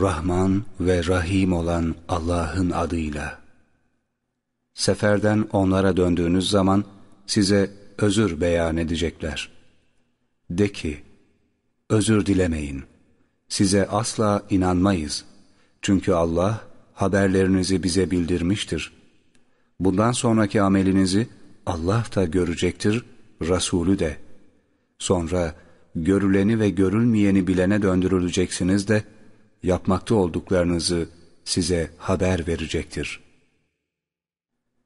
Rahman ve Rahim olan Allah'ın adıyla. Seferden onlara döndüğünüz zaman size özür beyan edecekler. De ki, özür dilemeyin. Size asla inanmayız. Çünkü Allah haberlerinizi bize bildirmiştir. Bundan sonraki amelinizi Allah da görecektir, Resulü de. Sonra görüleni ve görülmeyeni bilene döndürüleceksiniz de, yapmakta olduklarınızı size haber verecektir.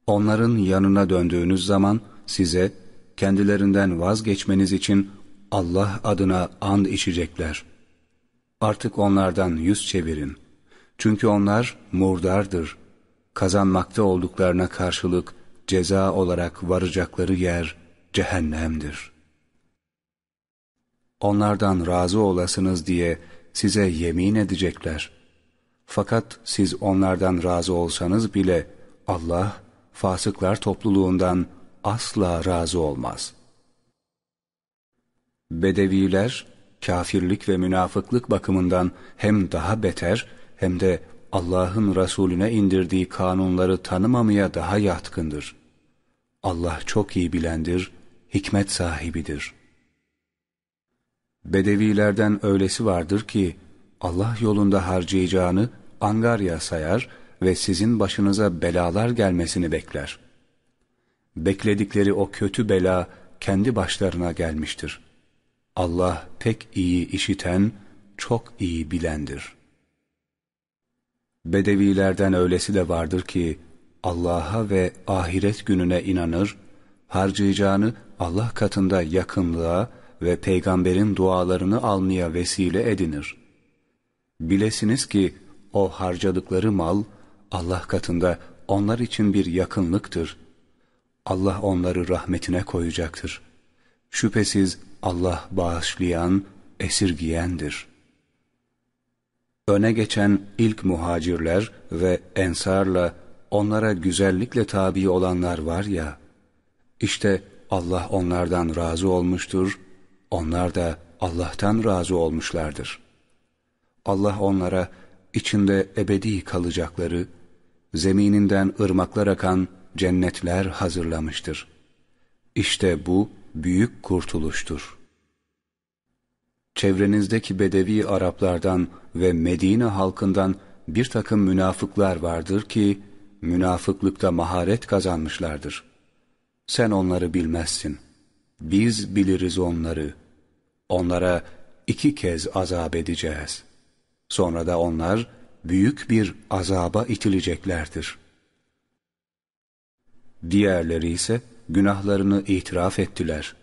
Onların yanına döndüğünüz zaman size kendilerinden vazgeçmeniz için Allah adına and içecekler. Artık onlardan yüz çevirin. Çünkü onlar murdardır. Kazanmakta olduklarına karşılık ceza olarak varacakları yer cehennemdir. Onlardan razı olasınız diye size yemin edecekler. Fakat siz onlardan razı olsanız bile Allah fasıklar topluluğundan asla razı olmaz. Bedeviler kafirlik ve münafıklık bakımından hem daha beter hem de Allah'ın Resulüne indirdiği kanunları tanımamaya daha yatkındır. Allah çok iyi bilendir, hikmet sahibidir.'' Bedevilerden öylesi vardır ki Allah yolunda harcayacağını angarya sayar ve sizin başınıza belalar gelmesini bekler. Bekledikleri o kötü bela kendi başlarına gelmiştir. Allah pek iyi işiten, çok iyi bilendir. Bedevilerden öylesi de vardır ki Allah'a ve ahiret gününe inanır, harcayacağını Allah katında yakınlığa, ve peygamberin dualarını almaya vesile edinir. Bilesiniz ki o harcadıkları mal Allah katında onlar için bir yakınlıktır. Allah onları rahmetine koyacaktır. Şüphesiz Allah bağışlayan, esirgiyendir. Öne geçen ilk muhacirler ve ensarla onlara güzellikle tabi olanlar var ya, işte Allah onlardan razı olmuştur onlar da Allah'tan razı olmuşlardır. Allah onlara içinde ebedi kalacakları, zemininden ırmaklar akan cennetler hazırlamıştır. İşte bu büyük kurtuluştur. Çevrenizdeki Bedevi Araplardan ve Medine halkından bir takım münafıklar vardır ki, münafıklıkta maharet kazanmışlardır. Sen onları bilmezsin. Biz biliriz onları. Onlara iki kez azap edeceğiz. Sonra da onlar büyük bir azaba itileceklerdir. Diğerleri ise günahlarını itiraf ettiler.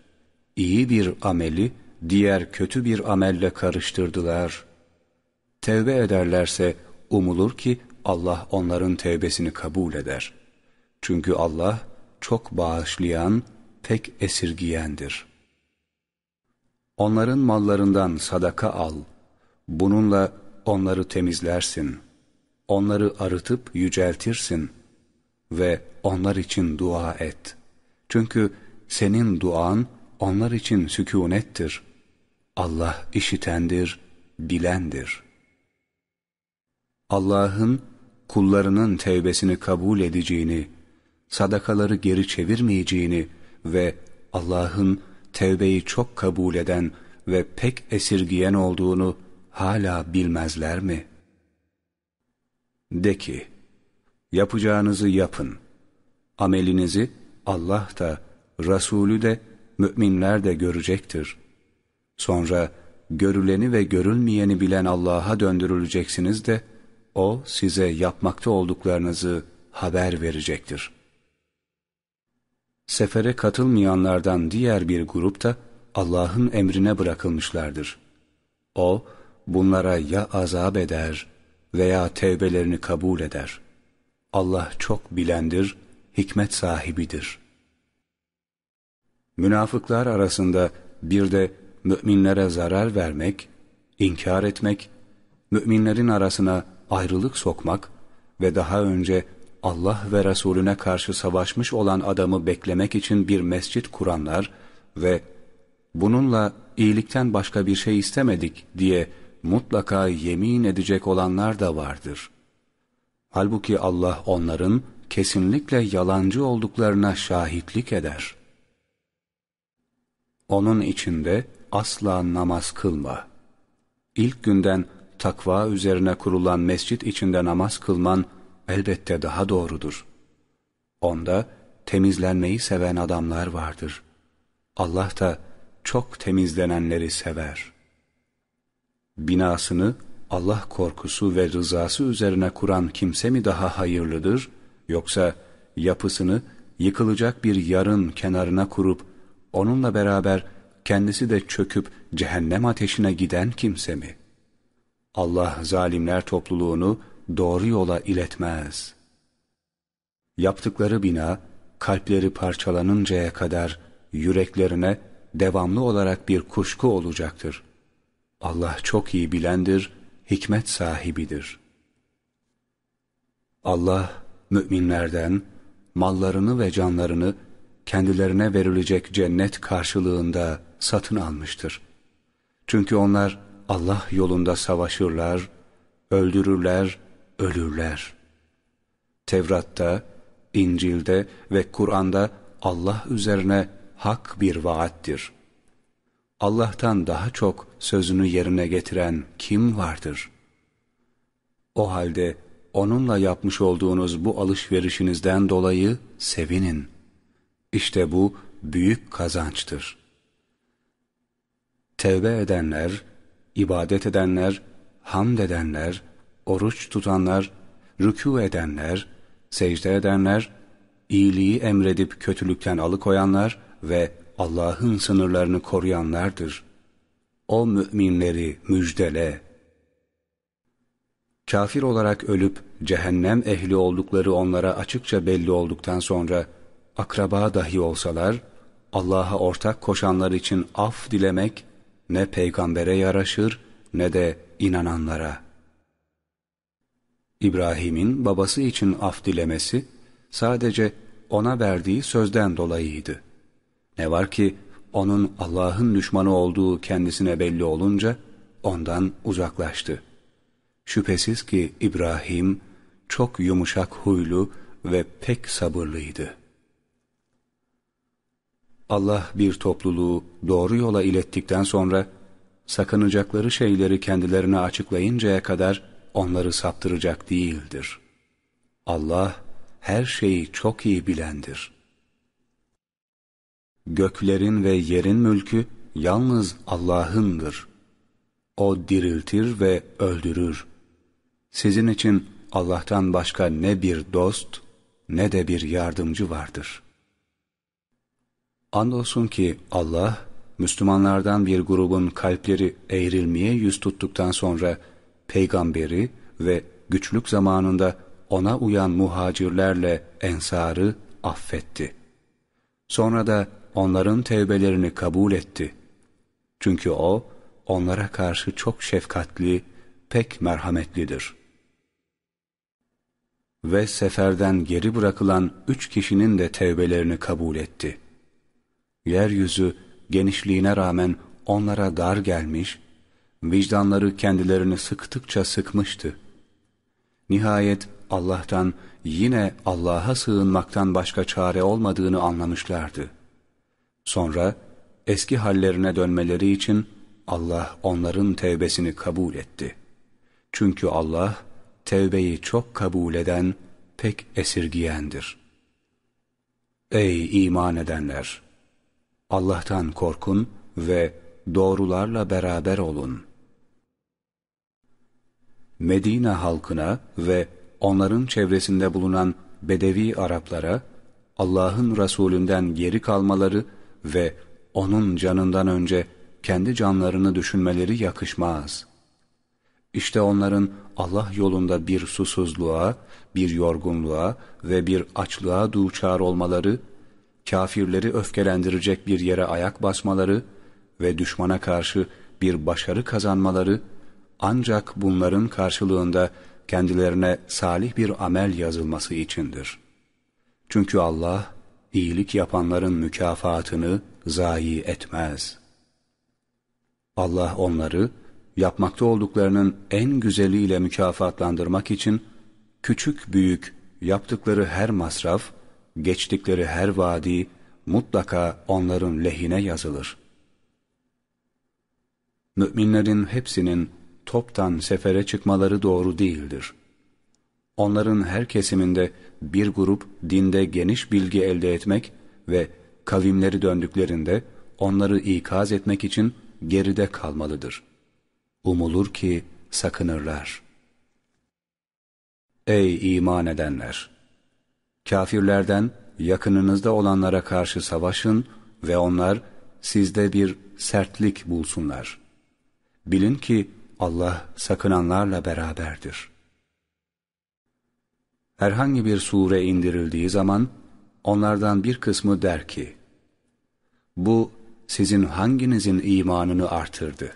İyi bir ameli diğer kötü bir amelle karıştırdılar. Tevbe ederlerse umulur ki Allah onların tevbesini kabul eder. Çünkü Allah çok bağışlayan, pek esirgiyendir.'' Onların mallarından sadaka al. Bununla onları temizlersin. Onları arıtıp yüceltirsin. Ve onlar için dua et. Çünkü senin duan onlar için sükunettir. Allah işitendir, bilendir. Allah'ın kullarının tevbesini kabul edeceğini, sadakaları geri çevirmeyeceğini ve Allah'ın tevbeyi çok kabul eden ve pek esirgiyen olduğunu hala bilmezler mi? De ki, yapacağınızı yapın. Amelinizi Allah da, Resulü de, müminler de görecektir. Sonra görüleni ve görülmeyeni bilen Allah'a döndürüleceksiniz de, O size yapmakta olduklarınızı haber verecektir.'' Sefere katılmayanlardan diğer bir grup da Allah'ın emrine bırakılmışlardır. O, bunlara ya azap eder veya tevbelerini kabul eder. Allah çok bilendir, hikmet sahibidir. Münafıklar arasında bir de müminlere zarar vermek, inkar etmek, müminlerin arasına ayrılık sokmak ve daha önce Allah ve Resulüne karşı savaşmış olan adamı beklemek için bir mescit kuranlar ve bununla iyilikten başka bir şey istemedik diye mutlaka yemin edecek olanlar da vardır. Halbuki Allah onların kesinlikle yalancı olduklarına şahitlik eder. Onun içinde asla namaz kılma. İlk günden takva üzerine kurulan mescit içinde namaz kılman elbette daha doğrudur. Onda temizlenmeyi seven adamlar vardır. Allah da çok temizlenenleri sever. Binasını Allah korkusu ve rızası üzerine kuran kimse mi daha hayırlıdır, yoksa yapısını yıkılacak bir yarın kenarına kurup, onunla beraber kendisi de çöküp cehennem ateşine giden kimse mi? Allah zalimler topluluğunu doğru yola iletmez. Yaptıkları bina, kalpleri parçalanıncaya kadar yüreklerine devamlı olarak bir kuşku olacaktır. Allah çok iyi bilendir, hikmet sahibidir. Allah, müminlerden, mallarını ve canlarını kendilerine verilecek cennet karşılığında satın almıştır. Çünkü onlar Allah yolunda savaşırlar, öldürürler, ölürler. Tevrat'ta, İncil'de ve Kur'an'da Allah üzerine hak bir vaattir. Allah'tan daha çok sözünü yerine getiren kim vardır? O halde onunla yapmış olduğunuz bu alışverişinizden dolayı sevinin. İşte bu büyük kazançtır. Tevbe edenler, ibadet edenler, hamd edenler, oruç tutanlar, rükû edenler, secde edenler, iyiliği emredip kötülükten alıkoyanlar ve Allah'ın sınırlarını koruyanlardır. O müminleri müjdele. Kafir olarak ölüp cehennem ehli oldukları onlara açıkça belli olduktan sonra akraba dahi olsalar Allah'a ortak koşanlar için af dilemek ne peygambere yaraşır ne de inananlara. İbrahim'in babası için af dilemesi sadece ona verdiği sözden dolayıydı. Ne var ki onun Allah'ın düşmanı olduğu kendisine belli olunca ondan uzaklaştı. Şüphesiz ki İbrahim çok yumuşak huylu ve pek sabırlıydı. Allah bir topluluğu doğru yola ilettikten sonra sakınacakları şeyleri kendilerine açıklayıncaya kadar onları saptıracak değildir. Allah her şeyi çok iyi bilendir. Göklerin ve yerin mülkü yalnız Allah'ındır. O diriltir ve öldürür. Sizin için Allah'tan başka ne bir dost ne de bir yardımcı vardır. Andolsun ki Allah, Müslümanlardan bir grubun kalpleri eğrilmeye yüz tuttuktan sonra peygamberi ve güçlük zamanında ona uyan muhacirlerle ensarı affetti. Sonra da onların tevbelerini kabul etti. Çünkü o, onlara karşı çok şefkatli, pek merhametlidir. Ve seferden geri bırakılan üç kişinin de tevbelerini kabul etti. Yeryüzü genişliğine rağmen onlara dar gelmiş, vicdanları kendilerini sıktıkça sıkmıştı. Nihayet Allah'tan yine Allah'a sığınmaktan başka çare olmadığını anlamışlardı. Sonra eski hallerine dönmeleri için Allah onların tevbesini kabul etti. Çünkü Allah tevbeyi çok kabul eden, pek esirgiyendir. Ey iman edenler! Allah'tan korkun ve doğrularla beraber olun. Medine halkına ve onların çevresinde bulunan Bedevi Araplara Allah'ın Resulünden geri kalmaları ve onun canından önce kendi canlarını düşünmeleri yakışmaz. İşte onların Allah yolunda bir susuzluğa, bir yorgunluğa ve bir açlığa duçar olmaları, kafirleri öfkelendirecek bir yere ayak basmaları ve düşmana karşı bir başarı kazanmaları, ancak bunların karşılığında kendilerine salih bir amel yazılması içindir. Çünkü Allah, iyilik yapanların mükafatını zayi etmez. Allah onları yapmakta olduklarının en güzeliyle mükafatlandırmak için küçük büyük yaptıkları her masraf, geçtikleri her vadi mutlaka onların lehine yazılır. Müminlerin hepsinin toptan sefere çıkmaları doğru değildir. Onların her kesiminde bir grup dinde geniş bilgi elde etmek ve kavimleri döndüklerinde onları ikaz etmek için geride kalmalıdır. Umulur ki sakınırlar. Ey iman edenler! Kafirlerden yakınınızda olanlara karşı savaşın ve onlar sizde bir sertlik bulsunlar. Bilin ki Allah sakınanlarla beraberdir. Herhangi bir sure indirildiği zaman onlardan bir kısmı der ki, bu sizin hanginizin imanını artırdı?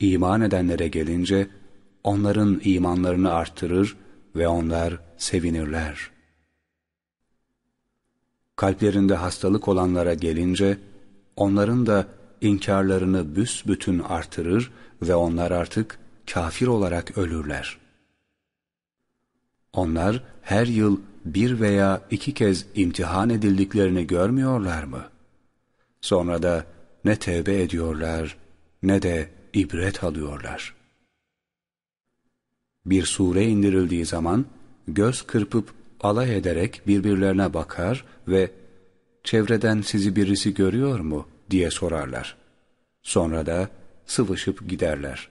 İman edenlere gelince onların imanlarını arttırır ve onlar sevinirler. Kalplerinde hastalık olanlara gelince onların da inkarlarını büsbütün artırır ve onlar artık kafir olarak ölürler. Onlar her yıl bir veya iki kez imtihan edildiklerini görmüyorlar mı? Sonra da ne tevbe ediyorlar ne de ibret alıyorlar. Bir sure indirildiği zaman göz kırpıp alay ederek birbirlerine bakar ve çevreden sizi birisi görüyor mu diye sorarlar. Sonra da sıvışıp giderler.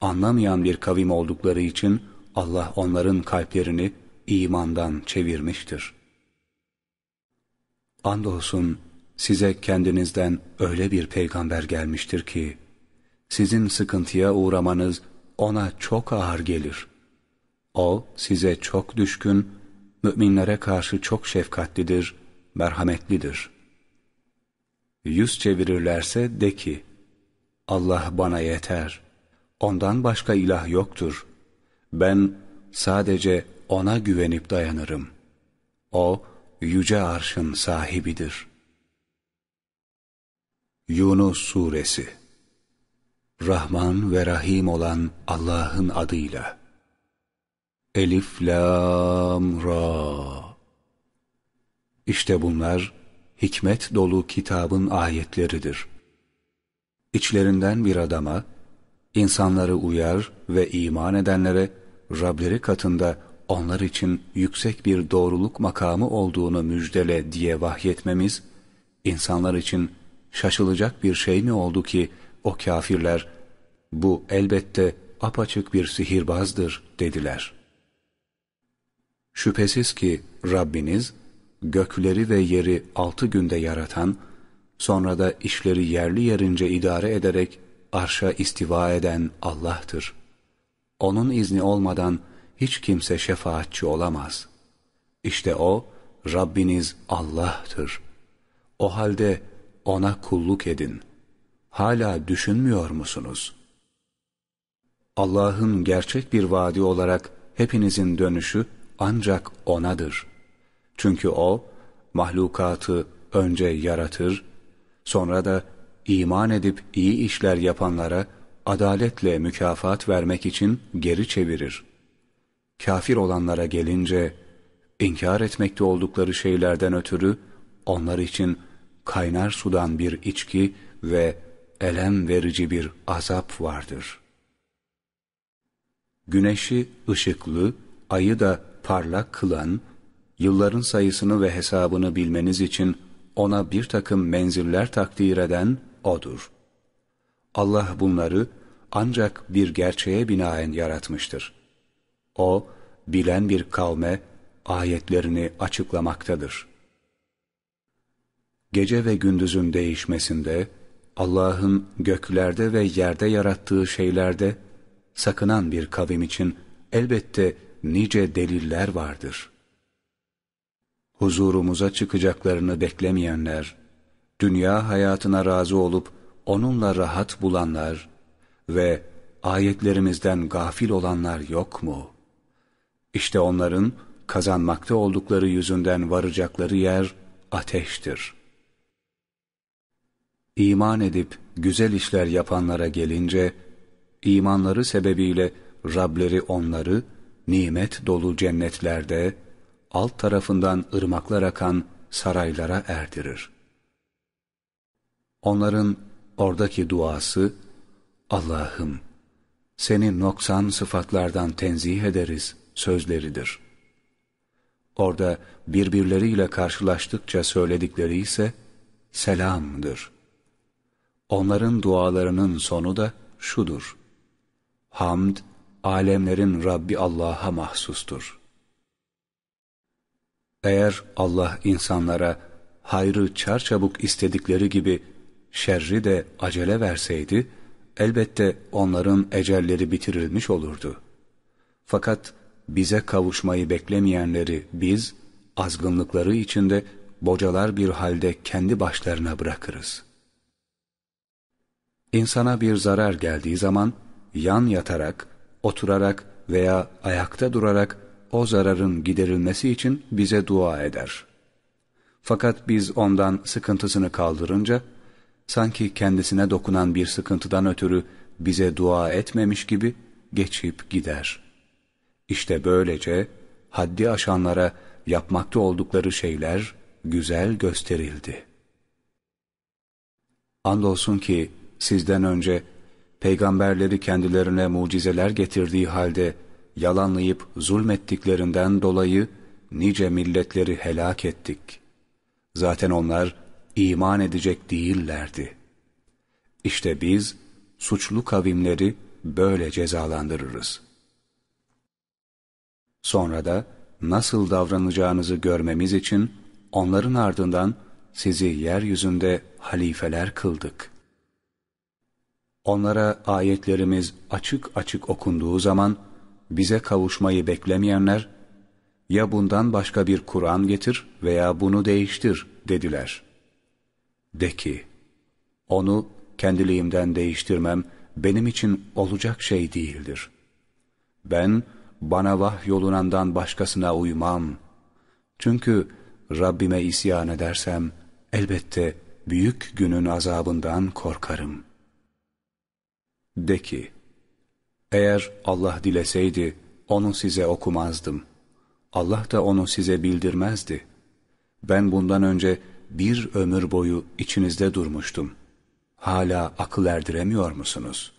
Anlamayan bir kavim oldukları için Allah onların kalplerini imandan çevirmiştir. Andolsun size kendinizden öyle bir peygamber gelmiştir ki, sizin sıkıntıya uğramanız ona çok ağır gelir. O size çok düşkün, müminlere karşı çok şefkatlidir, merhametlidir. Yüz çevirirlerse de ki, Allah bana yeter, ondan başka ilah yoktur. Ben sadece ona güvenip dayanırım. O, yüce arşın sahibidir. Yunus Suresi Rahman ve Rahim olan Allah'ın adıyla Elif, Lam, Ra İşte bunlar hikmet dolu kitabın ayetleridir. İçlerinden bir adama, insanları uyar ve iman edenlere Rableri katında onlar için yüksek bir doğruluk makamı olduğunu müjdele diye vahyetmemiz, insanlar için şaşılacak bir şey mi oldu ki o kafirler, bu elbette apaçık bir sihirbazdır dediler. Şüphesiz ki Rabbiniz, gökleri ve yeri altı günde yaratan, sonra da işleri yerli yerince idare ederek arşa istiva eden Allah'tır. Onun izni olmadan hiç kimse şefaatçi olamaz. İşte O, Rabbiniz Allah'tır. O halde O'na kulluk edin. Hala düşünmüyor musunuz? Allah'ın gerçek bir vaadi olarak hepinizin dönüşü ancak O'nadır. Çünkü O, mahlukatı önce yaratır, sonra da iman edip iyi işler yapanlara adaletle mükafat vermek için geri çevirir. Kafir olanlara gelince, inkar etmekte oldukları şeylerden ötürü onlar için kaynar sudan bir içki ve elem verici bir azap vardır. Güneşi ışıklı, ayı da parlak kılan, yılların sayısını ve hesabını bilmeniz için ona bir takım menziller takdir eden O'dur. Allah bunları ancak bir gerçeğe binaen yaratmıştır. O, bilen bir kavme ayetlerini açıklamaktadır. Gece ve gündüzün değişmesinde, Allah'ın göklerde ve yerde yarattığı şeylerde, sakınan bir kavim için elbette nice deliller vardır. Huzurumuza çıkacaklarını beklemeyenler, dünya hayatına razı olup onunla rahat bulanlar ve ayetlerimizden gafil olanlar yok mu? İşte onların kazanmakta oldukları yüzünden varacakları yer ateştir. İman edip güzel işler yapanlara gelince, imanları sebebiyle Rableri onları nimet dolu cennetlerde, alt tarafından ırmaklar akan saraylara erdirir. Onların oradaki duası, Allah'ım, seni noksan sıfatlardan tenzih ederiz sözleridir. Orada birbirleriyle karşılaştıkça söyledikleri ise selamdır. Onların dualarının sonu da şudur. Hamd, alemlerin Rabbi Allah'a mahsustur. Eğer Allah insanlara hayrı çarçabuk istedikleri gibi şerri de acele verseydi, elbette onların ecelleri bitirilmiş olurdu. Fakat bize kavuşmayı beklemeyenleri biz, azgınlıkları içinde bocalar bir halde kendi başlarına bırakırız. İnsana bir zarar geldiği zaman, yan yatarak, oturarak veya ayakta durarak o zararın giderilmesi için bize dua eder. Fakat biz ondan sıkıntısını kaldırınca, sanki kendisine dokunan bir sıkıntıdan ötürü bize dua etmemiş gibi geçip gider. İşte böylece haddi aşanlara yapmakta oldukları şeyler güzel gösterildi. Andolsun ki sizden önce peygamberleri kendilerine mucizeler getirdiği halde yalanlayıp zulmettiklerinden dolayı nice milletleri helak ettik. Zaten onlar iman edecek değillerdi. İşte biz suçlu kavimleri böyle cezalandırırız. Sonra da nasıl davranacağınızı görmemiz için onların ardından sizi yeryüzünde halifeler kıldık. Onlara ayetlerimiz açık açık okunduğu zaman bize kavuşmayı beklemeyenler ya bundan başka bir Kur'an getir veya bunu değiştir dediler. De ki, onu kendiliğimden değiştirmem benim için olacak şey değildir. Ben bana vahyolunandan başkasına uymam. Çünkü Rabbime isyan edersem elbette büyük günün azabından korkarım. De ki, eğer Allah dileseydi onu size okumazdım. Allah da onu size bildirmezdi. Ben bundan önce bir ömür boyu içinizde durmuştum. Hala akıl erdiremiyor musunuz?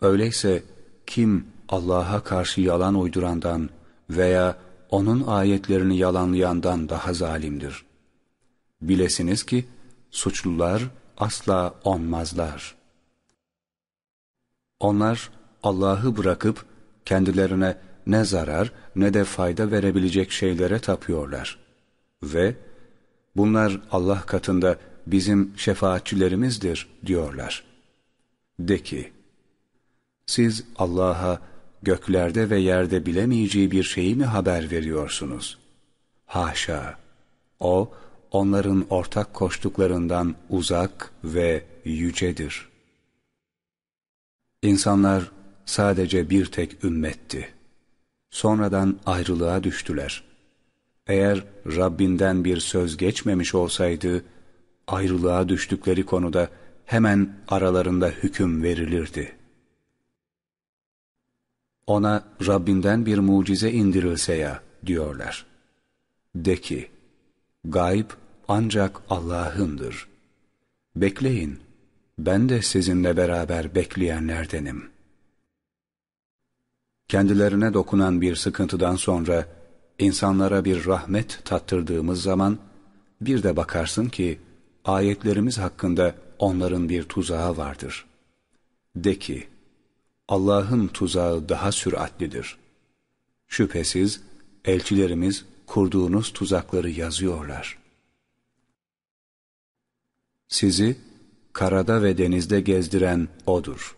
Öyleyse kim Allah'a karşı yalan uydurandan veya onun ayetlerini yalanlayandan daha zalimdir. Bilesiniz ki suçlular asla onmazlar. Onlar Allah'ı bırakıp kendilerine ne zarar ne de fayda verebilecek şeylere tapıyorlar. Ve bunlar Allah katında bizim şefaatçilerimizdir diyorlar. De ki, siz Allah'a göklerde ve yerde bilemeyeceği bir şeyi mi haber veriyorsunuz? Haşa! O, onların ortak koştuklarından uzak ve yücedir. İnsanlar sadece bir tek ümmetti. Sonradan ayrılığa düştüler. Eğer Rabbinden bir söz geçmemiş olsaydı, ayrılığa düştükleri konuda hemen aralarında hüküm verilirdi.'' ona Rabbinden bir mucize indirilse ya diyorlar. De ki, gayb ancak Allah'ındır. Bekleyin, ben de sizinle beraber bekleyenlerdenim. Kendilerine dokunan bir sıkıntıdan sonra, insanlara bir rahmet tattırdığımız zaman, bir de bakarsın ki, ayetlerimiz hakkında onların bir tuzağı vardır. De ki, Allah'ın tuzağı daha süratlidir. Şüphesiz elçilerimiz kurduğunuz tuzakları yazıyorlar. Sizi karada ve denizde gezdiren O'dur.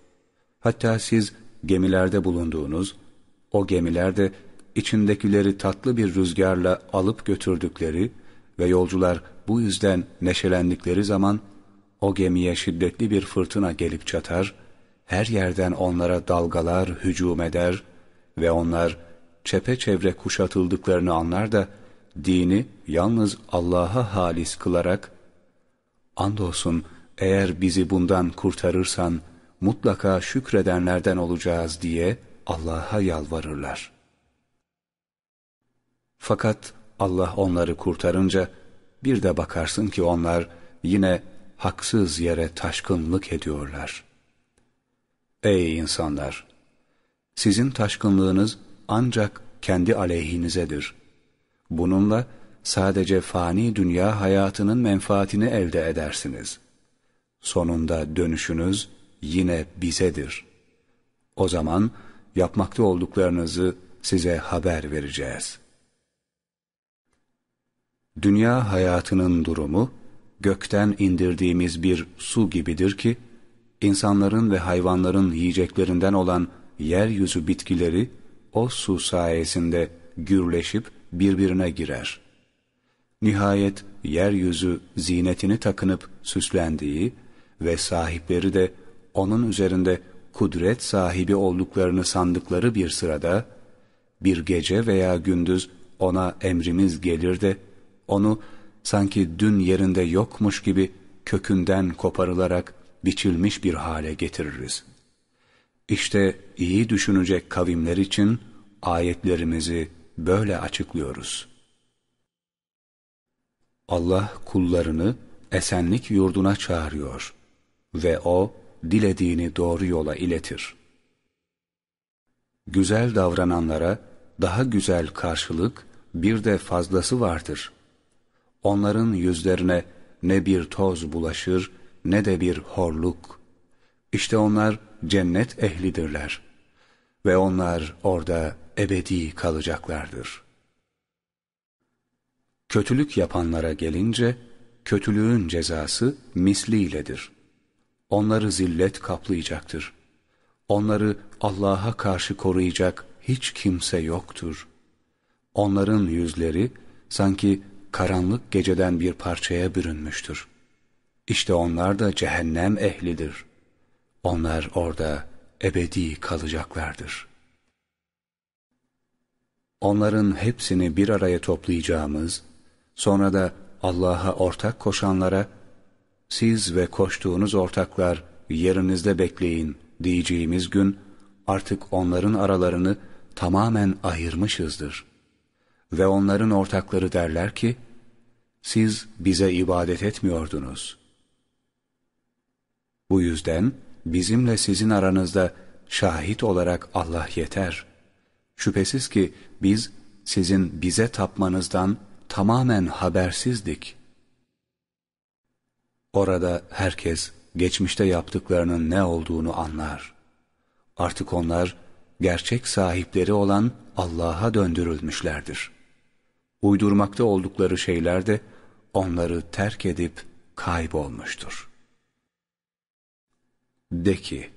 Hatta siz gemilerde bulunduğunuz, o gemilerde içindekileri tatlı bir rüzgarla alıp götürdükleri ve yolcular bu yüzden neşelendikleri zaman o gemiye şiddetli bir fırtına gelip çatar her yerden onlara dalgalar hücum eder ve onlar çepeçevre kuşatıldıklarını anlar da dini yalnız Allah'a halis kılarak andolsun eğer bizi bundan kurtarırsan mutlaka şükredenlerden olacağız diye Allah'a yalvarırlar. Fakat Allah onları kurtarınca bir de bakarsın ki onlar yine haksız yere taşkınlık ediyorlar. Ey insanlar! Sizin taşkınlığınız ancak kendi aleyhinizedir. Bununla sadece fani dünya hayatının menfaatini elde edersiniz. Sonunda dönüşünüz yine bizedir. O zaman yapmakta olduklarınızı size haber vereceğiz. Dünya hayatının durumu, gökten indirdiğimiz bir su gibidir ki, insanların ve hayvanların yiyeceklerinden olan yeryüzü bitkileri, o su sayesinde gürleşip birbirine girer. Nihayet yeryüzü zinetini takınıp süslendiği ve sahipleri de onun üzerinde kudret sahibi olduklarını sandıkları bir sırada, bir gece veya gündüz ona emrimiz gelir de, onu sanki dün yerinde yokmuş gibi kökünden koparılarak biçilmiş bir hale getiririz. İşte iyi düşünecek kavimler için ayetlerimizi böyle açıklıyoruz. Allah kullarını esenlik yurduna çağırıyor ve O dilediğini doğru yola iletir. Güzel davrananlara daha güzel karşılık bir de fazlası vardır. Onların yüzlerine ne bir toz bulaşır ne de bir horluk. İşte onlar cennet ehlidirler ve onlar orada ebedi kalacaklardır. Kötülük yapanlara gelince, kötülüğün cezası misliyledir. Onları zillet kaplayacaktır. Onları Allah'a karşı koruyacak hiç kimse yoktur. Onların yüzleri sanki karanlık geceden bir parçaya bürünmüştür. İşte onlar da cehennem ehlidir. Onlar orada ebedi kalacaklardır. Onların hepsini bir araya toplayacağımız, sonra da Allah'a ortak koşanlara, siz ve koştuğunuz ortaklar yerinizde bekleyin diyeceğimiz gün, artık onların aralarını tamamen ayırmışızdır. Ve onların ortakları derler ki, siz bize ibadet etmiyordunuz. Bu yüzden bizimle sizin aranızda şahit olarak Allah yeter. Şüphesiz ki biz sizin bize tapmanızdan tamamen habersizdik. Orada herkes geçmişte yaptıklarının ne olduğunu anlar. Artık onlar gerçek sahipleri olan Allah'a döndürülmüşlerdir. Uydurmakta oldukları şeyler de onları terk edip kaybolmuştur. De ki,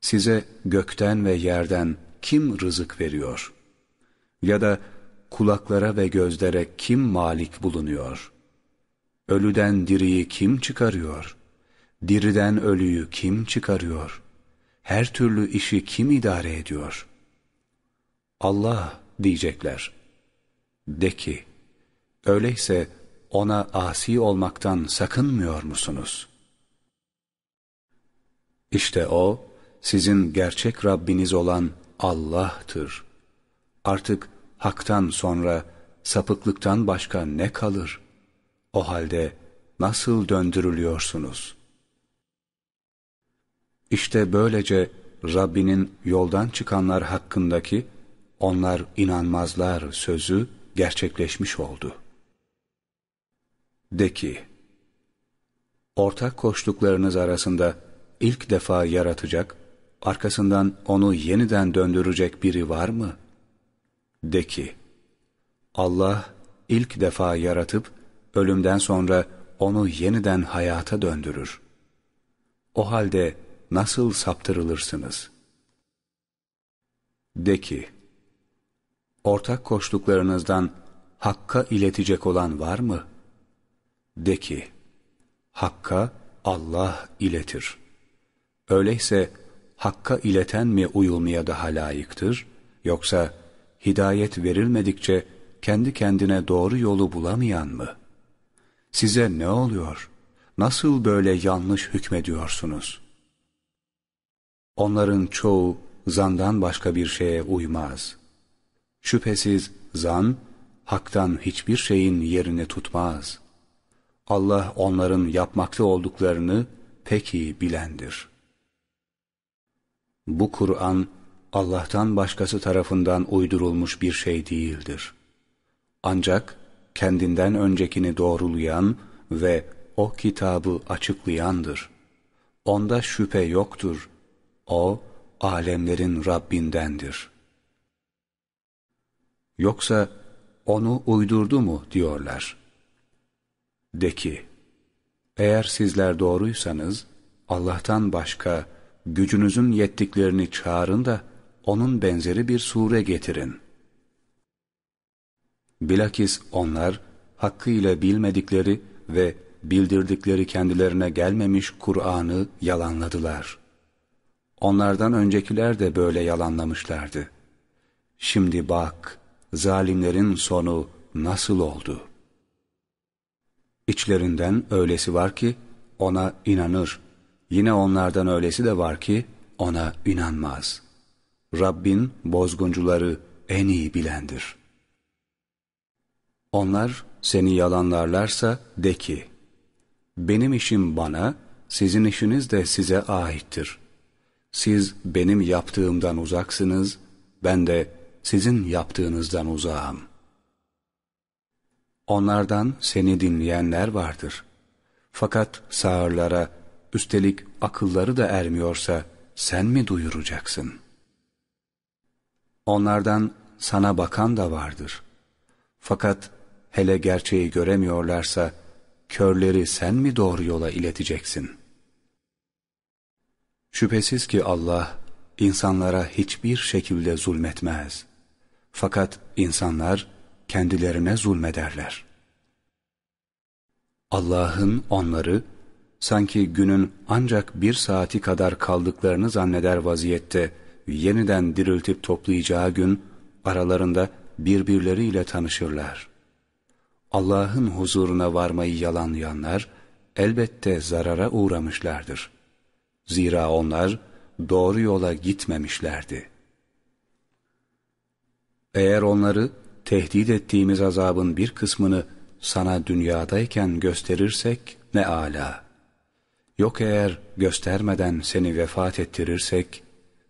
size gökten ve yerden kim rızık veriyor? Ya da kulaklara ve gözlere kim malik bulunuyor? Ölüden diriyi kim çıkarıyor? Diriden ölüyü kim çıkarıyor? Her türlü işi kim idare ediyor? Allah diyecekler. De ki, öyleyse ona asi olmaktan sakınmıyor musunuz? İşte O, sizin gerçek Rabbiniz olan Allah'tır. Artık haktan sonra sapıklıktan başka ne kalır? O halde nasıl döndürülüyorsunuz? İşte böylece Rabbinin yoldan çıkanlar hakkındaki onlar inanmazlar sözü gerçekleşmiş oldu. De ki, ortak koştuklarınız arasında ilk defa yaratacak, arkasından onu yeniden döndürecek biri var mı? De ki, Allah ilk defa yaratıp, ölümden sonra onu yeniden hayata döndürür. O halde nasıl saptırılırsınız? De ki, ortak koştuklarınızdan Hakk'a iletecek olan var mı? De ki, Hakk'a Allah iletir. Öyleyse Hakk'a ileten mi uyulmaya daha layıktır, yoksa hidayet verilmedikçe kendi kendine doğru yolu bulamayan mı? Size ne oluyor? nasıl böyle yanlış hükmediyorsunuz? Onların çoğu zandan başka bir şeye uymaz. Şüphesiz zan, haktan hiçbir şeyin yerini tutmaz. Allah onların yapmakta olduklarını pek iyi bilendir. Bu Kur'an, Allah'tan başkası tarafından uydurulmuş bir şey değildir. Ancak kendinden öncekini doğrulayan ve o kitabı açıklayandır. Onda şüphe yoktur. O, alemlerin Rabbindendir. Yoksa onu uydurdu mu diyorlar. De ki, eğer sizler doğruysanız Allah'tan başka gücünüzün yettiklerini çağırın da onun benzeri bir sure getirin. Bilakis onlar hakkıyla bilmedikleri ve bildirdikleri kendilerine gelmemiş Kur'an'ı yalanladılar. Onlardan öncekiler de böyle yalanlamışlardı. Şimdi bak, zalimlerin sonu nasıl oldu? İçlerinden öylesi var ki ona inanır. Yine onlardan öylesi de var ki ona inanmaz. Rabbin bozguncuları en iyi bilendir. Onlar seni yalanlarlarsa de ki, benim işim bana, sizin işiniz de size aittir. Siz benim yaptığımdan uzaksınız, ben de sizin yaptığınızdan uzağım. Onlardan seni dinleyenler vardır. Fakat sağırlara, üstelik akılları da ermiyorsa sen mi duyuracaksın? Onlardan sana bakan da vardır. Fakat hele gerçeği göremiyorlarsa, körleri sen mi doğru yola ileteceksin? Şüphesiz ki Allah, insanlara hiçbir şekilde zulmetmez. Fakat insanlar kendilerine zulmederler. Allah'ın onları, sanki günün ancak bir saati kadar kaldıklarını zanneder vaziyette, yeniden diriltip toplayacağı gün, aralarında birbirleriyle tanışırlar. Allah'ın huzuruna varmayı yalanlayanlar elbette zarara uğramışlardır. Zira onlar doğru yola gitmemişlerdi. Eğer onları tehdit ettiğimiz azabın bir kısmını sana dünyadayken gösterirsek ne ala. Yok eğer göstermeden seni vefat ettirirsek,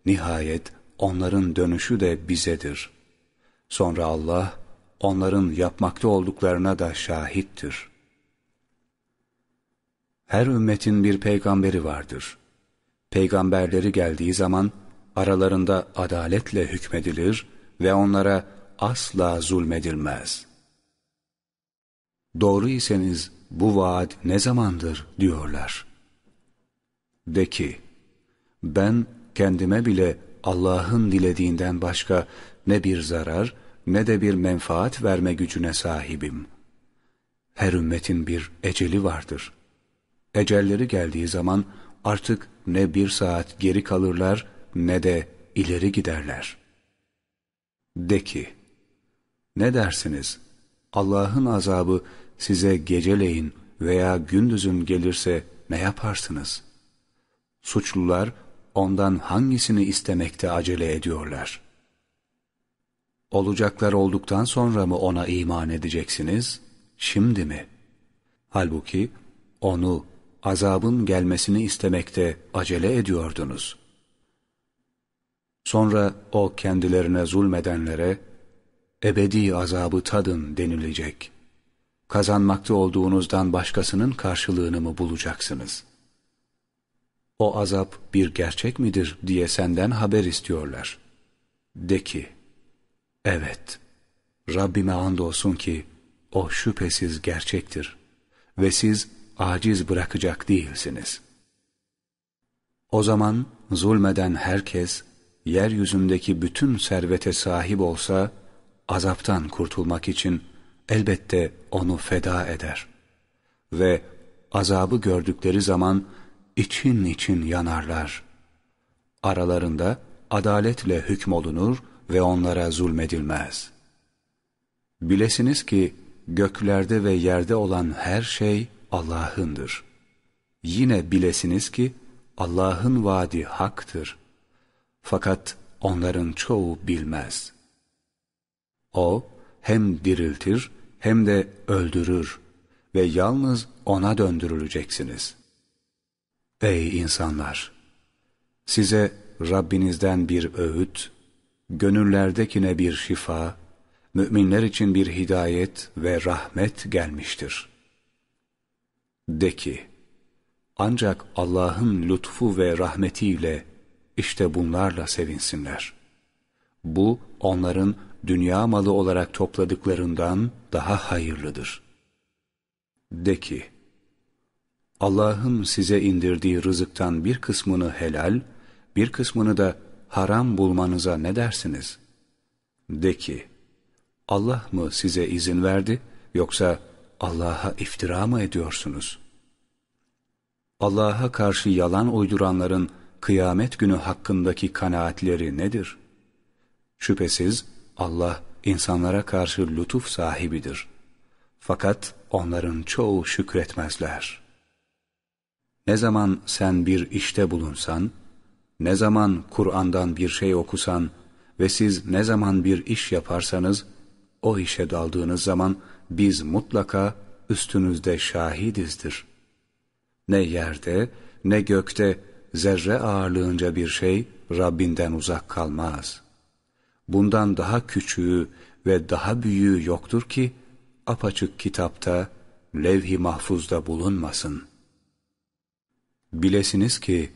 nihayet onların dönüşü de bizedir. Sonra Allah, onların yapmakta olduklarına da şahittir. Her ümmetin bir peygamberi vardır. Peygamberleri geldiği zaman aralarında adaletle hükmedilir ve onlara asla zulmedilmez. Doğru iseniz bu vaat ne zamandır diyorlar. De ki, ben kendime bile Allah'ın dilediğinden başka ne bir zarar ne de bir menfaat verme gücüne sahibim. Her ümmetin bir eceli vardır. Ecelleri geldiği zaman artık ne bir saat geri kalırlar ne de ileri giderler. De ki, ne dersiniz? Allah'ın azabı size geceleyin veya gündüzün gelirse ne yaparsınız? Suçlular ondan hangisini istemekte acele ediyorlar? Olacaklar olduktan sonra mı ona iman edeceksiniz, şimdi mi? Halbuki onu, azabın gelmesini istemekte acele ediyordunuz. Sonra o kendilerine zulmedenlere, ebedi azabı tadın denilecek. Kazanmakta olduğunuzdan başkasının karşılığını mı bulacaksınız? O azap bir gerçek midir diye senden haber istiyorlar. De ki, Evet, Rabbime andolsun ki o şüphesiz gerçektir ve siz aciz bırakacak değilsiniz. O zaman zulmeden herkes, yeryüzündeki bütün servete sahip olsa, azaptan kurtulmak için elbette onu feda eder. Ve azabı gördükleri zaman için için yanarlar. Aralarında adaletle hükmolunur ve onlara zulmedilmez. Bilesiniz ki göklerde ve yerde olan her şey Allah'ındır. Yine bilesiniz ki Allah'ın vaadi haktır. Fakat onların çoğu bilmez. O hem diriltir hem de öldürür ve yalnız O'na döndürüleceksiniz. Ey insanlar! Size Rabbinizden bir öğüt, gönüllerdekine bir şifa, müminler için bir hidayet ve rahmet gelmiştir. De ki, ancak Allah'ın lütfu ve rahmetiyle işte bunlarla sevinsinler. Bu onların dünya malı olarak topladıklarından daha hayırlıdır. De ki, Allah'ın size indirdiği rızıktan bir kısmını helal, bir kısmını da haram bulmanıza ne dersiniz? De ki, Allah mı size izin verdi, yoksa Allah'a iftira mı ediyorsunuz? Allah'a karşı yalan uyduranların kıyamet günü hakkındaki kanaatleri nedir? Şüphesiz Allah insanlara karşı lütuf sahibidir. Fakat onların çoğu şükretmezler. Ne zaman sen bir işte bulunsan, ne zaman Kur'an'dan bir şey okusan ve siz ne zaman bir iş yaparsanız, o işe daldığınız zaman biz mutlaka üstünüzde şahidizdir. Ne yerde ne gökte zerre ağırlığınca bir şey Rabbinden uzak kalmaz. Bundan daha küçüğü ve daha büyüğü yoktur ki apaçık kitapta, levh-i mahfuzda bulunmasın. Bilesiniz ki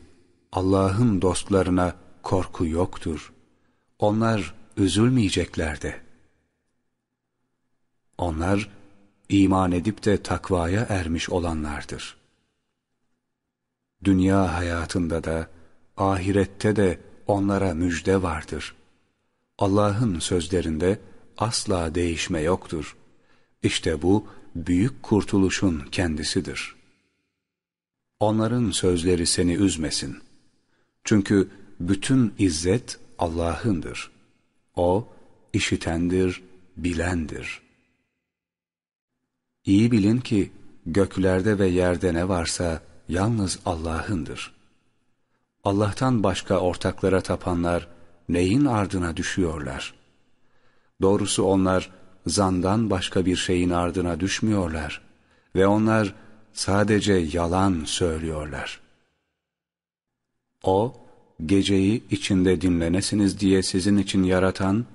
Allah'ın dostlarına korku yoktur. Onlar üzülmeyecekler de. Onlar iman edip de takvaya ermiş olanlardır. Dünya hayatında da, ahirette de onlara müjde vardır. Allah'ın sözlerinde asla değişme yoktur. İşte bu büyük kurtuluşun kendisidir. Onların sözleri seni üzmesin. Çünkü bütün izzet Allah'ındır. O, işitendir, bilendir. İyi bilin ki, göklerde ve yerde ne varsa yalnız Allah'ındır. Allah'tan başka ortaklara tapanlar, neyin ardına düşüyorlar? Doğrusu onlar, zandan başka bir şeyin ardına düşmüyorlar ve onlar sadece yalan söylüyorlar. O, geceyi içinde dinlenesiniz diye sizin için yaratan,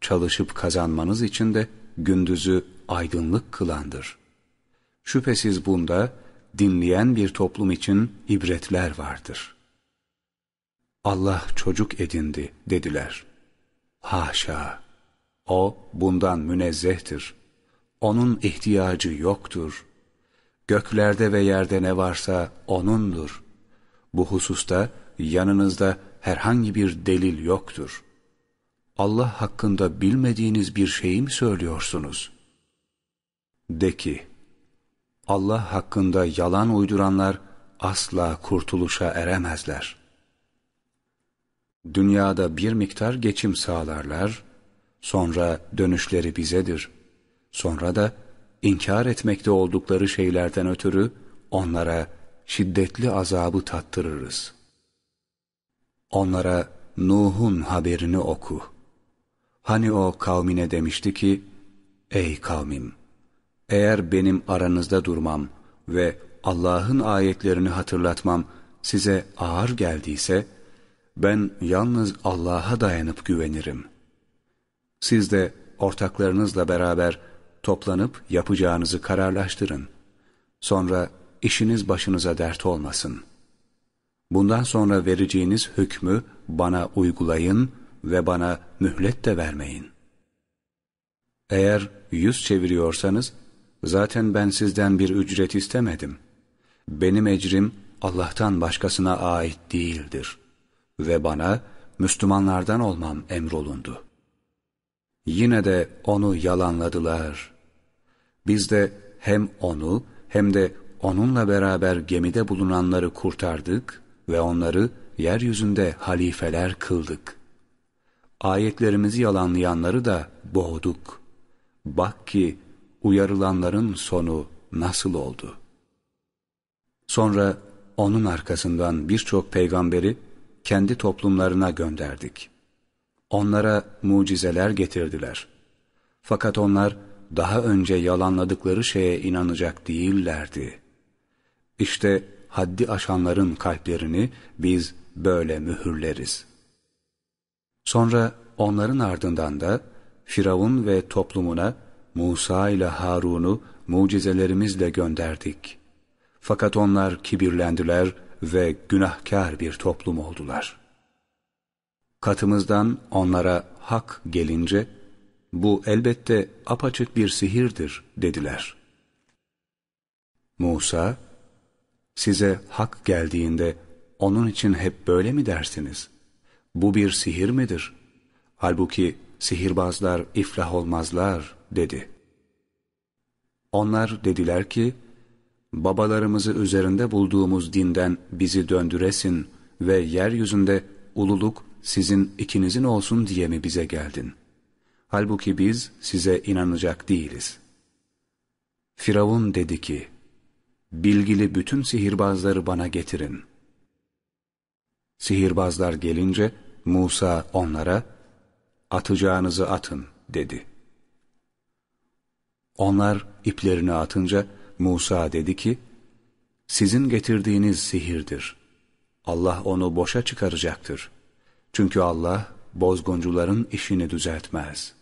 çalışıp kazanmanız için de gündüzü aydınlık kılandır. Şüphesiz bunda dinleyen bir toplum için ibretler vardır. Allah çocuk edindi dediler. Haşa! O bundan münezzehtir. Onun ihtiyacı yoktur. Göklerde ve yerde ne varsa O'nundur. Bu hususta yanınızda herhangi bir delil yoktur. Allah hakkında bilmediğiniz bir şeyi mi söylüyorsunuz? De ki, Allah hakkında yalan uyduranlar asla kurtuluşa eremezler. Dünyada bir miktar geçim sağlarlar, sonra dönüşleri bizedir. Sonra da inkar etmekte oldukları şeylerden ötürü onlara şiddetli azabı tattırırız. Onlara Nuh'un haberini oku. Hani o kavmine demişti ki, Ey kavmim! Eğer benim aranızda durmam ve Allah'ın ayetlerini hatırlatmam size ağır geldiyse, ben yalnız Allah'a dayanıp güvenirim. Siz de ortaklarınızla beraber toplanıp yapacağınızı kararlaştırın. Sonra işiniz başınıza dert olmasın. Bundan sonra vereceğiniz hükmü bana uygulayın ve bana mühlet de vermeyin. Eğer yüz çeviriyorsanız, zaten ben sizden bir ücret istemedim. Benim ecrim Allah'tan başkasına ait değildir ve bana Müslümanlardan olmam emrolundu. Yine de onu yalanladılar. Biz de hem onu hem de onunla beraber gemide bulunanları kurtardık ve onları yeryüzünde halifeler kıldık. Ayetlerimizi yalanlayanları da boğduk. Bak ki uyarılanların sonu nasıl oldu? Sonra onun arkasından birçok peygamberi kendi toplumlarına gönderdik. Onlara mucizeler getirdiler. Fakat onlar daha önce yalanladıkları şeye inanacak değillerdi. İşte haddi aşanların kalplerini biz böyle mühürleriz. Sonra onların ardından da Firavun ve toplumuna Musa ile Harun'u mucizelerimizle gönderdik. Fakat onlar kibirlendiler ve günahkar bir toplum oldular. Katımızdan onlara hak gelince, bu elbette apaçık bir sihirdir dediler. Musa, size hak geldiğinde onun için hep böyle mi dersiniz? Bu bir sihir midir? Halbuki sihirbazlar iflah olmazlar dedi. Onlar dediler ki, babalarımızı üzerinde bulduğumuz dinden bizi döndüresin ve yeryüzünde ululuk sizin ikinizin olsun diye mi bize geldin? Halbuki biz size inanacak değiliz. Firavun dedi ki, bilgili bütün sihirbazları bana getirin. Sihirbazlar gelince Musa onlara, atacağınızı atın dedi. Onlar iplerini atınca Musa dedi ki, sizin getirdiğiniz sihirdir. Allah onu boşa çıkaracaktır. Çünkü Allah bozguncuların işini düzeltmez.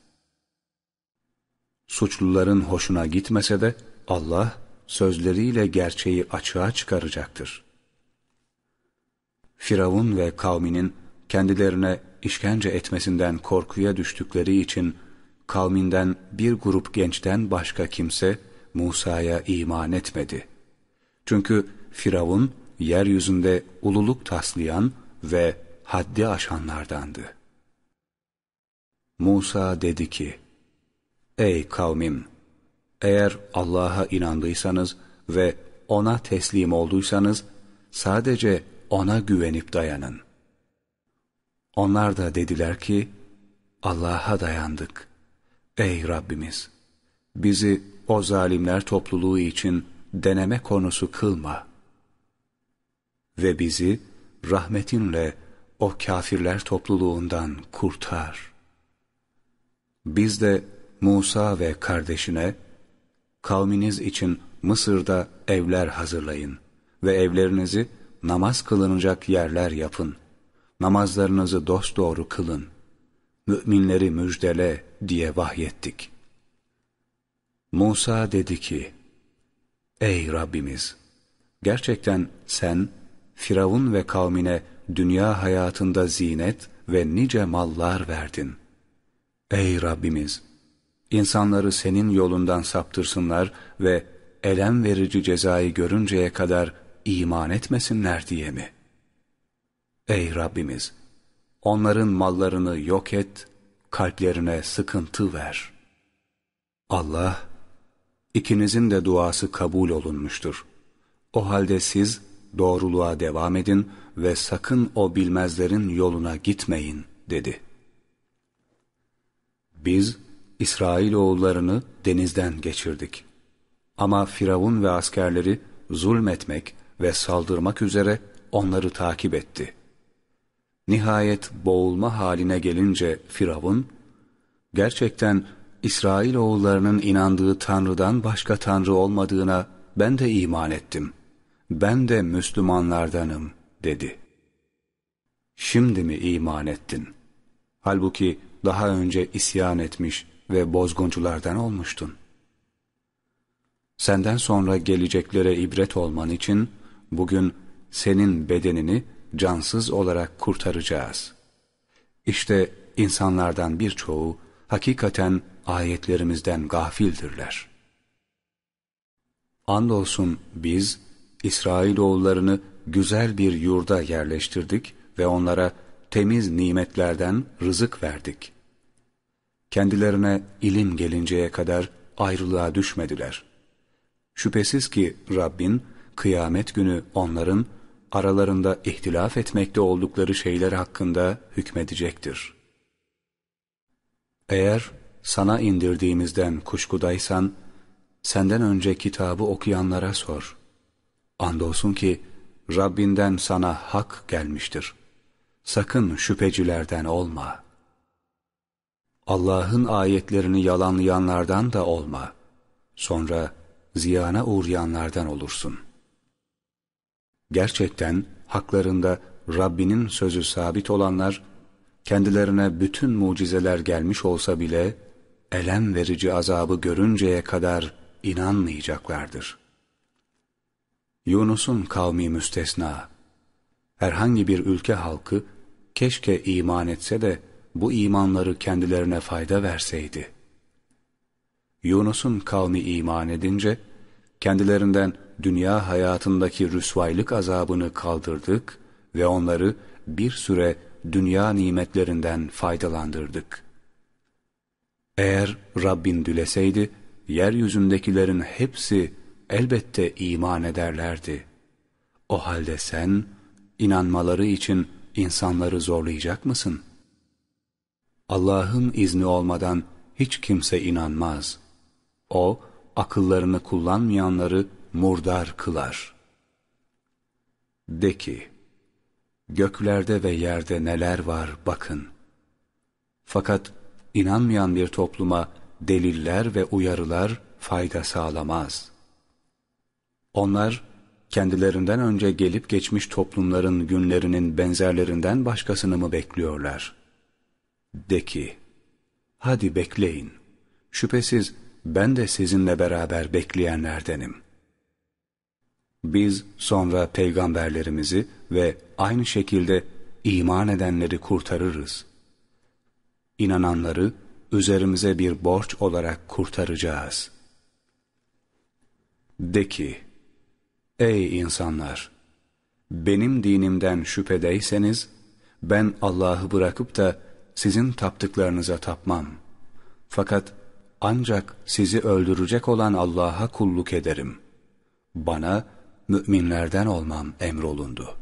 Suçluların hoşuna gitmese de Allah sözleriyle gerçeği açığa çıkaracaktır. Firavun ve kavminin kendilerine işkence etmesinden korkuya düştükleri için kavminden bir grup gençten başka kimse Musa'ya iman etmedi. Çünkü Firavun yeryüzünde ululuk taslayan ve haddi aşanlardandı. Musa dedi ki, Ey kavmim! Eğer Allah'a inandıysanız ve O'na teslim olduysanız, sadece O'na güvenip dayanın. Onlar da dediler ki, Allah'a dayandık. Ey Rabbimiz! Bizi o zalimler topluluğu için deneme konusu kılma. Ve bizi rahmetinle o kafirler topluluğundan kurtar. Biz de Musa ve kardeşine, kavminiz için Mısır'da evler hazırlayın ve evlerinizi namaz kılınacak yerler yapın. Namazlarınızı dosdoğru kılın. Müminleri müjdele diye vahyettik. Musa dedi ki, Ey Rabbimiz! Gerçekten sen, Firavun ve kavmine dünya hayatında zinet ve nice mallar verdin. Ey Rabbimiz! İnsanları senin yolundan saptırsınlar ve elem verici cezayı görünceye kadar iman etmesinler diye mi? Ey Rabbimiz! Onların mallarını yok et, kalplerine sıkıntı ver. Allah, ikinizin de duası kabul olunmuştur. O halde siz doğruluğa devam edin ve sakın o bilmezlerin yoluna gitmeyin dedi. Biz İsrailoğullarını denizden geçirdik. Ama Firavun ve askerleri zulmetmek ve saldırmak üzere onları takip etti. Nihayet boğulma haline gelince Firavun, gerçekten İsrailoğullarının inandığı Tanrı'dan başka Tanrı olmadığına ben de iman ettim. Ben de Müslümanlardanım dedi. Şimdi mi iman ettin? Halbuki daha önce isyan etmiş ve bozgunculardan olmuştun. Senden sonra geleceklere ibret olman için bugün senin bedenini cansız olarak kurtaracağız. İşte insanlardan birçoğu hakikaten ayetlerimizden gafildirler. Andolsun biz İsrailoğullarını güzel bir yurda yerleştirdik ve onlara temiz nimetlerden rızık verdik. Kendilerine ilim gelinceye kadar ayrılığa düşmediler. Şüphesiz ki Rabbin kıyamet günü onların aralarında ihtilaf etmekte oldukları şeyler hakkında hükmedecektir. Eğer sana indirdiğimizden kuşkudaysan, senden önce kitabı okuyanlara sor. Andolsun ki Rabbinden sana hak gelmiştir. Sakın şüphecilerden olma. Allah'ın ayetlerini yalanlayanlardan da olma. Sonra ziyana uğrayanlardan olursun. Gerçekten haklarında Rabbinin sözü sabit olanlar, kendilerine bütün mucizeler gelmiş olsa bile, elem verici azabı görünceye kadar inanmayacaklardır. Yunus'un kavmi müstesna. Herhangi bir ülke halkı, keşke iman etse de, bu imanları kendilerine fayda verseydi. Yunus'un kavmi iman edince, kendilerinden dünya hayatındaki rüsvaylık azabını kaldırdık ve onları bir süre dünya nimetlerinden faydalandırdık. Eğer Rabbin dileseydi, yeryüzündekilerin hepsi elbette iman ederlerdi. O halde sen, inanmaları için insanları zorlayacak mısın? Allah'ın izni olmadan hiç kimse inanmaz. O, akıllarını kullanmayanları murdar kılar. De ki, göklerde ve yerde neler var bakın. Fakat inanmayan bir topluma deliller ve uyarılar fayda sağlamaz. Onlar, kendilerinden önce gelip geçmiş toplumların günlerinin benzerlerinden başkasını mı bekliyorlar? De ki, hadi bekleyin. Şüphesiz ben de sizinle beraber bekleyenlerdenim. Biz sonra peygamberlerimizi ve aynı şekilde iman edenleri kurtarırız. İnananları üzerimize bir borç olarak kurtaracağız. De ki, ey insanlar! Benim dinimden şüphedeyseniz, ben Allah'ı bırakıp da sizin taptıklarınıza tapmam. Fakat ancak sizi öldürecek olan Allah'a kulluk ederim. Bana müminlerden olmam emrolundu.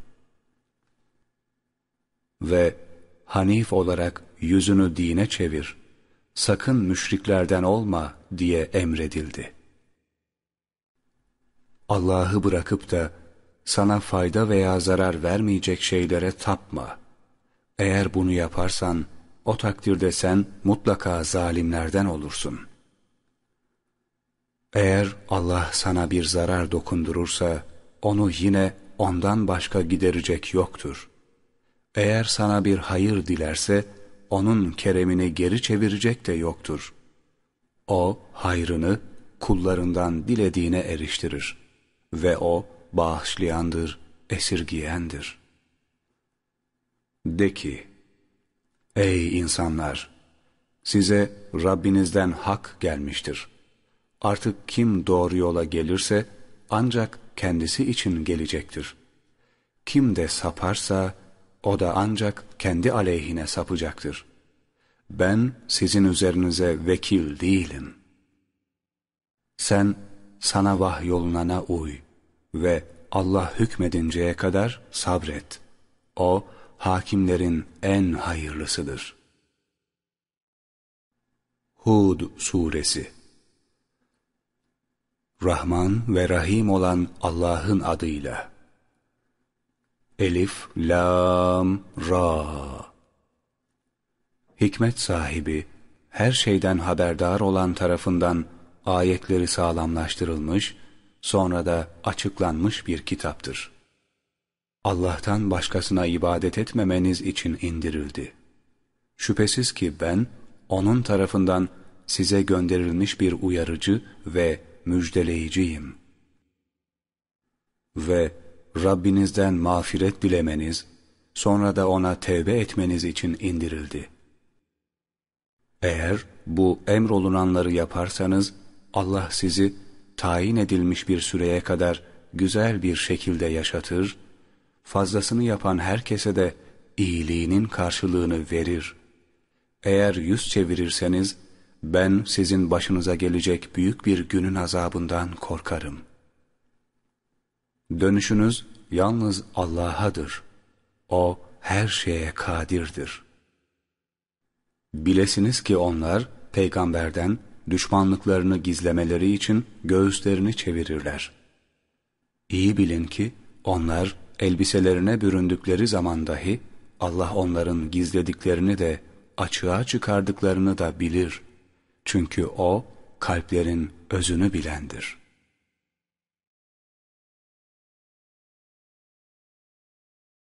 Ve Hanif olarak yüzünü dine çevir, sakın müşriklerden olma diye emredildi. Allah'ı bırakıp da sana fayda veya zarar vermeyecek şeylere tapma. Eğer bunu yaparsan, o takdirde sen mutlaka zalimlerden olursun. Eğer Allah sana bir zarar dokundurursa, onu yine ondan başka giderecek yoktur. Eğer sana bir hayır dilerse, onun keremini geri çevirecek de yoktur. O, hayrını kullarından dilediğine eriştirir ve o, bağışlayandır, esirgiyendir. De ki, Ey insanlar! Size Rabbinizden hak gelmiştir. Artık kim doğru yola gelirse ancak kendisi için gelecektir. Kim de saparsa o da ancak kendi aleyhine sapacaktır. Ben sizin üzerinize vekil değilim. Sen sana vahyolunana uy ve Allah hükmedinceye kadar sabret. O, hakimlerin en hayırlısıdır. Hud Suresi Rahman ve Rahim olan Allah'ın adıyla Elif, Lam, Ra Hikmet sahibi, her şeyden haberdar olan tarafından ayetleri sağlamlaştırılmış, sonra da açıklanmış bir kitaptır. Allah'tan başkasına ibadet etmemeniz için indirildi. Şüphesiz ki ben, O'nun tarafından size gönderilmiş bir uyarıcı ve müjdeleyiciyim. Ve Rabbinizden mağfiret dilemeniz, sonra da O'na tevbe etmeniz için indirildi. Eğer bu emrolunanları yaparsanız, Allah sizi tayin edilmiş bir süreye kadar güzel bir şekilde yaşatır fazlasını yapan herkese de iyiliğinin karşılığını verir. Eğer yüz çevirirseniz, ben sizin başınıza gelecek büyük bir günün azabından korkarım. Dönüşünüz yalnız Allah'adır. O her şeye kadirdir. Bilesiniz ki onlar peygamberden düşmanlıklarını gizlemeleri için göğüslerini çevirirler. İyi bilin ki onlar elbiselerine büründükleri zaman dahi Allah onların gizlediklerini de açığa çıkardıklarını da bilir. Çünkü O kalplerin özünü bilendir.''